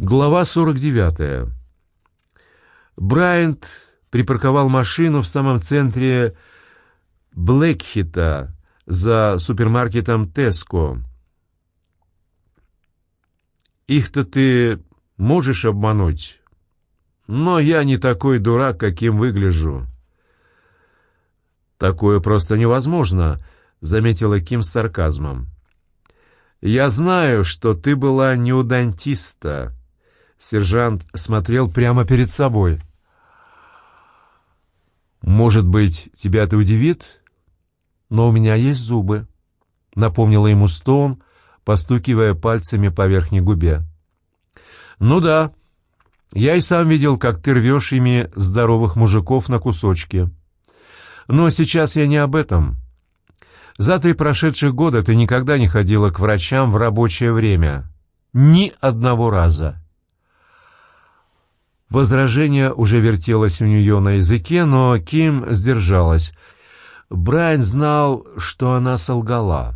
Глава 49. Брайант припарковал машину в самом центре Блэкхита за супермаркетом «Теско». «Их-то ты можешь обмануть, но я не такой дурак, каким выгляжу». «Такое просто невозможно», — заметила Ким с сарказмом. «Я знаю, что ты была не у дантиста». Сержант смотрел прямо перед собой. «Может быть, тебя это удивит? Но у меня есть зубы», — напомнила ему Стоун, постукивая пальцами по верхней губе. «Ну да, я и сам видел, как ты рвешь ими здоровых мужиков на кусочки. Но сейчас я не об этом. За три прошедших года ты никогда не ходила к врачам в рабочее время. Ни одного раза». Возражение уже вертелось у нее на языке, но Ким сдержалась. Брайан знал, что она солгала,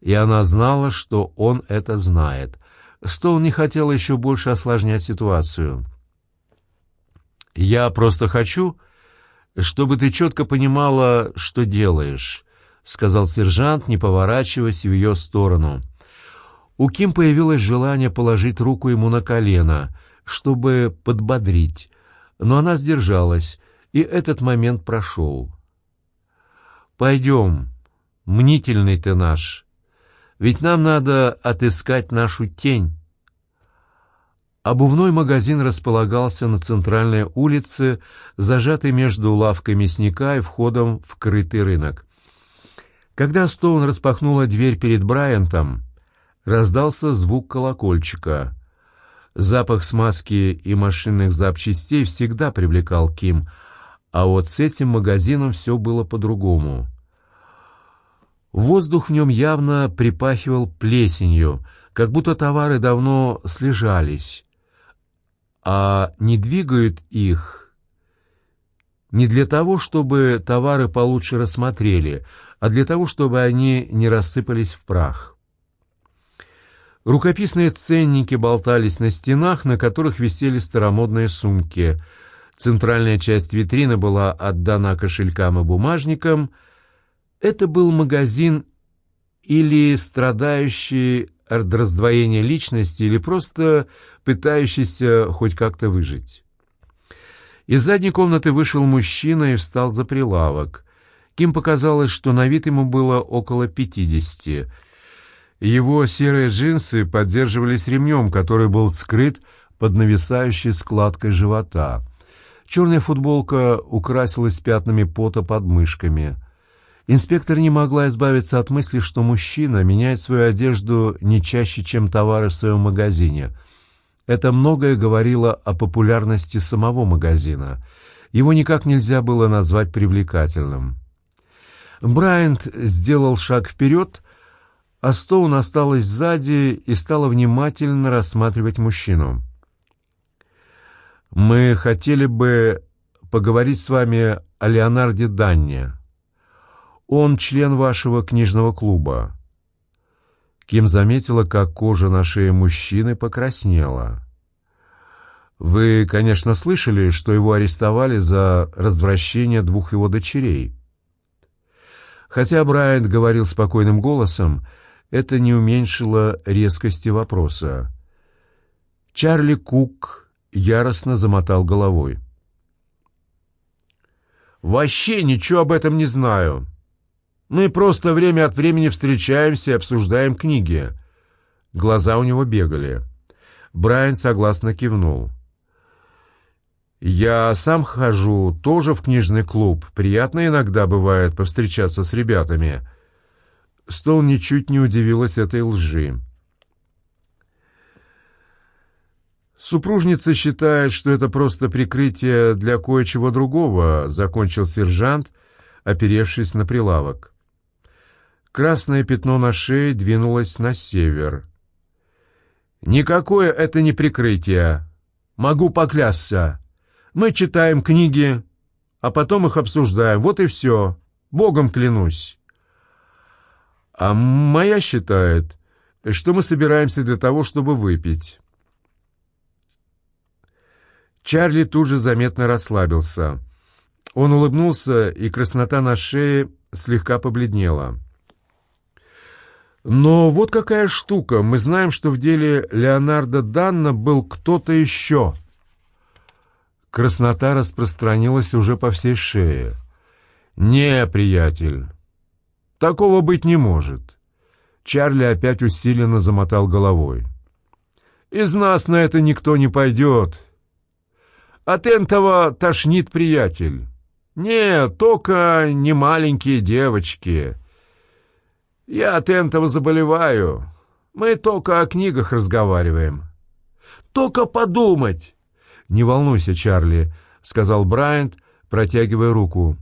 и она знала, что он это знает. Стоун не хотел еще больше осложнять ситуацию. «Я просто хочу, чтобы ты четко понимала, что делаешь», — сказал сержант, не поворачиваясь в ее сторону. У Ким появилось желание положить руку ему на колено — чтобы подбодрить, но она сдержалась, и этот момент прошел. «Пойдем, мнительный ты наш, ведь нам надо отыскать нашу тень». Обувной магазин располагался на центральной улице, зажатый между лавкой мясника и входом в крытый рынок. Когда Стоун распахнула дверь перед Брайантом, раздался звук колокольчика. Запах смазки и машинных запчастей всегда привлекал Ким, а вот с этим магазином все было по-другому. Воздух в нем явно припахивал плесенью, как будто товары давно слежались, а не двигают их не для того, чтобы товары получше рассмотрели, а для того, чтобы они не рассыпались в прах. Рукописные ценники болтались на стенах, на которых висели старомодные сумки. Центральная часть витрины была отдана кошелькам и бумажникам. Это был магазин или страдающий от раздвоения личности, или просто пытающийся хоть как-то выжить. Из задней комнаты вышел мужчина и встал за прилавок. Ким показалось, что на вид ему было около пятидесяти — его серые джинсы поддерживались ремнем, который был скрыт под нависающей складкой живота. Черная футболка украсилась пятнами пота под мышками. Инспектор не могла избавиться от мысли, что мужчина меняет свою одежду не чаще, чем товары в своем магазине. Это многое говорило о популярности самого магазина. Его никак нельзя было назвать привлекательным. Брайант сделал шаг вперед — а Стоун осталась сзади и стала внимательно рассматривать мужчину. «Мы хотели бы поговорить с вами о Леонарде Данне. Он член вашего книжного клуба». Ким заметила, как кожа на шее мужчины покраснела. «Вы, конечно, слышали, что его арестовали за развращение двух его дочерей». Хотя Брайант говорил спокойным голосом, это не уменьшило резкости вопроса. Чарли Кук яростно замотал головой. «Вообще ничего об этом не знаю. Мы просто время от времени встречаемся и обсуждаем книги». Глаза у него бегали. Брайан согласно кивнул. «Я сам хожу тоже в книжный клуб. Приятно иногда бывает повстречаться с ребятами». Стоун ничуть не удивилась этой лжи. «Супружница считает, что это просто прикрытие для кое-чего другого», — закончил сержант, оперевшись на прилавок. Красное пятно на шее двинулось на север. «Никакое это не прикрытие. Могу поклясться. Мы читаем книги, а потом их обсуждаем. Вот и все. Богом клянусь». А моя считает, что мы собираемся для того, чтобы выпить. Чарли тут же заметно расслабился. Он улыбнулся, и краснота на шее слегка побледнела. Но вот какая штука. Мы знаем, что в деле Леонардо Данна был кто-то еще. Краснота распространилась уже по всей шее. «Не, приятель, такого быть не может». Чарли опять усиленно замотал головой. «Из нас на это никто не пойдет. От этого тошнит приятель. Нет, только не маленькие девочки». Я от этого заболеваю. Мы только о книгах разговариваем. Только подумать. Не волнуйся, Чарли, сказал Брайант, протягивая руку.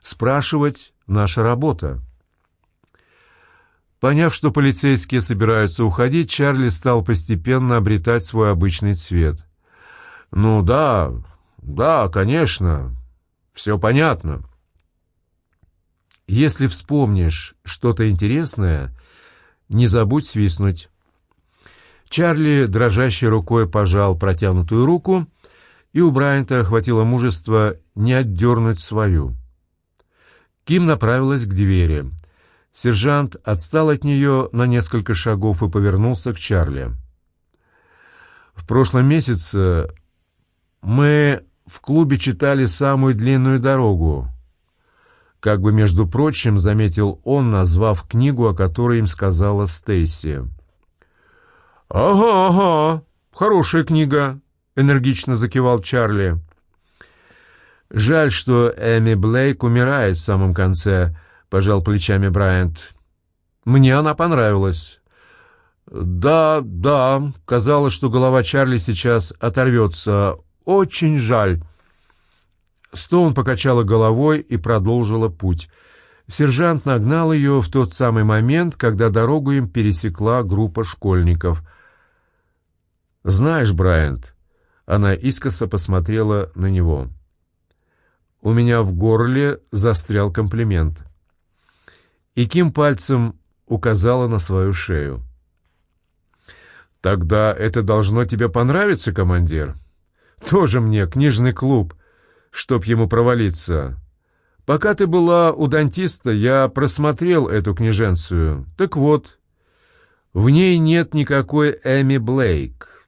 Спрашивать — наша работа. Поняв, что полицейские собираются уходить, Чарли стал постепенно обретать свой обычный цвет. «Ну да, да, конечно, все понятно». Если вспомнишь что-то интересное, не забудь свистнуть. Чарли дрожащей рукой пожал протянутую руку, и у Брайанта охватило мужество не отдернуть свою. Ким направилась к двери. Сержант отстал от нее на несколько шагов и повернулся к Чарли. «В прошлом месяце мы в клубе читали самую длинную дорогу. Как бы, между прочим, заметил он, назвав книгу, о которой им сказала Стейси. «Ага, ага, хорошая книга», — энергично закивал Чарли. «Жаль, что Эми Блейк умирает в самом конце», — пожал плечами Брайант. «Мне она понравилась». «Да, да, казалось, что голова Чарли сейчас оторвется. Очень жаль». Стоун покачала головой и продолжила путь. Сержант нагнал ее в тот самый момент, когда дорогу им пересекла группа школьников. «Знаешь, Брайант...» Она искоса посмотрела на него. «У меня в горле застрял комплимент». И Ким пальцем указала на свою шею. «Тогда это должно тебе понравиться, командир?» «Тоже мне книжный клуб чтоб ему провалиться. Пока ты была у дантиста, я просмотрел эту книженцию. Так вот, в ней нет никакой Эми Блейк.